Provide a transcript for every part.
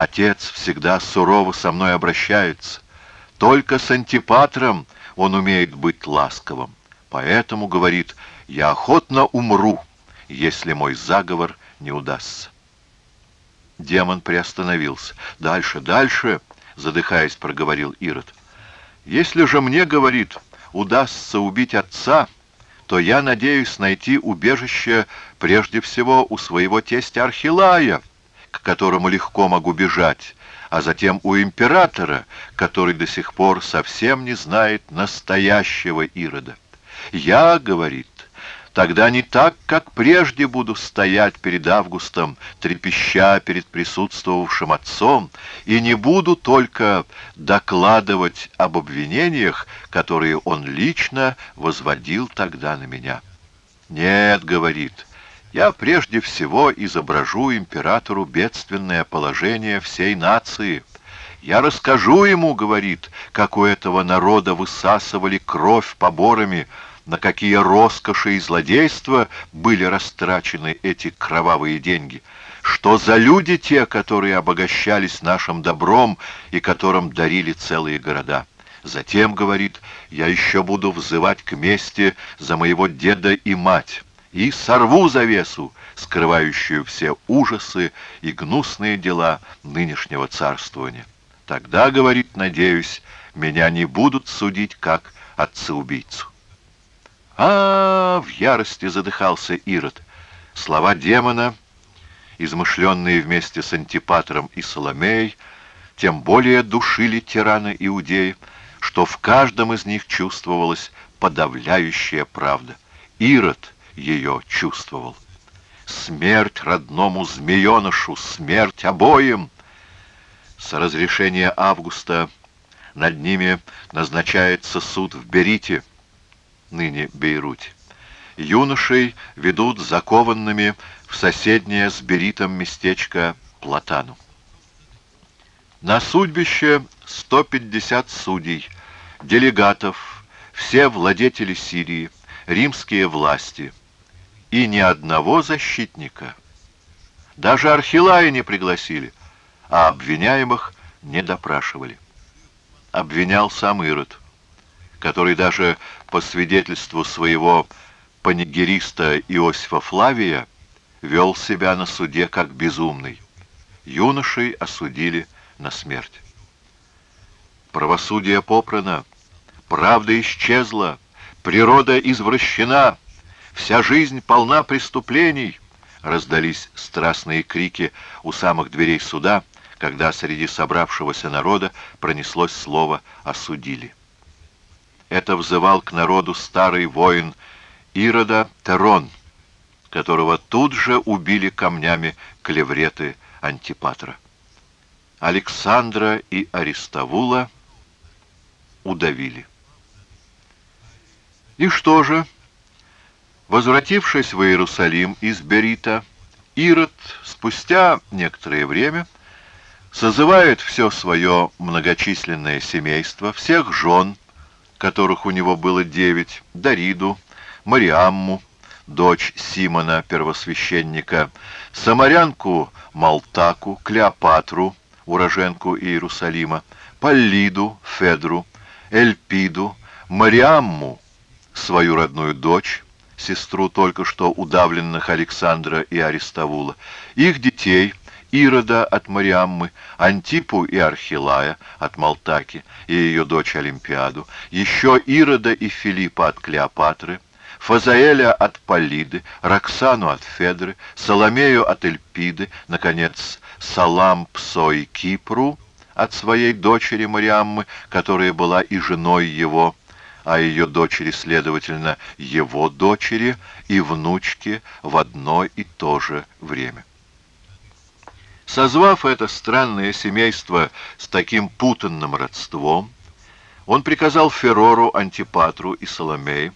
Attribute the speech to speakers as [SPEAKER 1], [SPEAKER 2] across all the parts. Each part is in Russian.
[SPEAKER 1] Отец всегда сурово со мной обращается. Только с антипатром он умеет быть ласковым. Поэтому, говорит, я охотно умру, если мой заговор не удастся. Демон приостановился. «Дальше, дальше!» — задыхаясь, проговорил Ирод. «Если же мне, — говорит, — удастся убить отца, то я надеюсь найти убежище прежде всего у своего тестя Архилая, к которому легко могу бежать, а затем у императора, который до сих пор совсем не знает настоящего Ирода. Я, — говорит, Тогда не так, как прежде буду стоять перед Августом, трепеща перед присутствовавшим отцом, и не буду только докладывать об обвинениях, которые он лично возводил тогда на меня. «Нет», — говорит, — «я прежде всего изображу императору бедственное положение всей нации». «Я расскажу ему, — говорит, — как у этого народа высасывали кровь поборами, на какие роскоши и злодейства были растрачены эти кровавые деньги. Что за люди те, которые обогащались нашим добром и которым дарили целые города? Затем, говорит, я еще буду взывать к мести за моего деда и мать, и сорву завесу, скрывающую все ужасы и гнусные дела нынешнего царствования. Тогда, говорит, надеюсь, меня не будут судить как отца-убийцу а, в ярости задыхался Ирод. Слова демона, измышленные вместе с Антипатром и Соломеей, тем более душили тирана Иудеи, что в каждом из них чувствовалась подавляющая правда. Ирод ее чувствовал. Смерть родному змеенышу, смерть обоим! С разрешения Августа над ними назначается суд в Берите — ныне Бейруте. Юношей ведут закованными в соседнее с Беритом местечко Платану. На судьбище 150 судей, делегатов, все владетели Сирии, римские власти и ни одного защитника. Даже Архилая не пригласили, а обвиняемых не допрашивали. Обвинял сам Ирод который даже по свидетельству своего панигериста Иосифа Флавия вел себя на суде как безумный. Юношей осудили на смерть. Правосудие попрано, правда исчезла, природа извращена, вся жизнь полна преступлений, раздались страстные крики у самых дверей суда, когда среди собравшегося народа пронеслось слово «осудили». Это взывал к народу старый воин Ирода Терон, которого тут же убили камнями клевреты Антипатра. Александра и Аристовула удавили. И что же? Возвратившись в Иерусалим из Берита, Ирод спустя некоторое время созывает все свое многочисленное семейство, всех жен, которых у него было девять, Дариду, Мариамму, дочь Симона, первосвященника, Самарянку Малтаку, Клеопатру, уроженку Иерусалима, Паллиду, Федру, Эльпиду, Мариамму, свою родную дочь, сестру только что удавленных Александра и Аристовула, их детей — Ирода от Мариаммы, Антипу и Архилая от Малтаки и ее дочь Олимпиаду, еще Ирода и Филиппа от Клеопатры, Фазаэля от Полиды, Роксану от Федры, Соломею от Эльпиды, наконец, Салам Псой Кипру от своей дочери Мариаммы, которая была и женой его, а ее дочери, следовательно, его дочери и внучки в одно и то же время. Созвав это странное семейство с таким путанным родством, он приказал Ферору, Антипатру и Соломее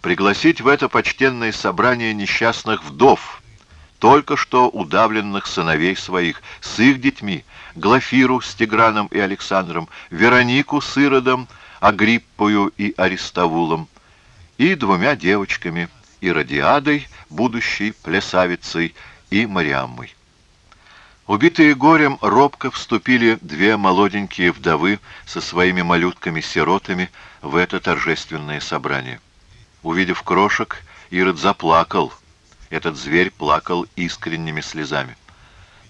[SPEAKER 1] пригласить в это почтенное собрание несчастных вдов, только что удавленных сыновей своих, с их детьми, Глафиру с Тиграном и Александром, Веронику с Иродом, Агриппою и Аристовулом, и двумя девочками, Иродиадой, будущей плясавицей, и Мариаммой. Убитые горем робко вступили две молоденькие вдовы со своими малютками-сиротами в это торжественное собрание. Увидев крошек, Ирод заплакал. Этот зверь плакал искренними слезами.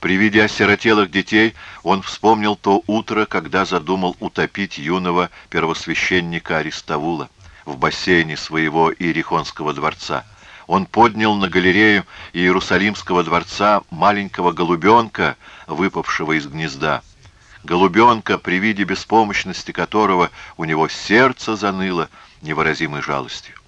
[SPEAKER 1] При виде осиротелых детей он вспомнил то утро, когда задумал утопить юного первосвященника Аристовула в бассейне своего Иерихонского дворца. Он поднял на галерею Иерусалимского дворца маленького голубенка, выпавшего из гнезда. Голубенка, при виде беспомощности которого у него сердце заныло невыразимой жалостью.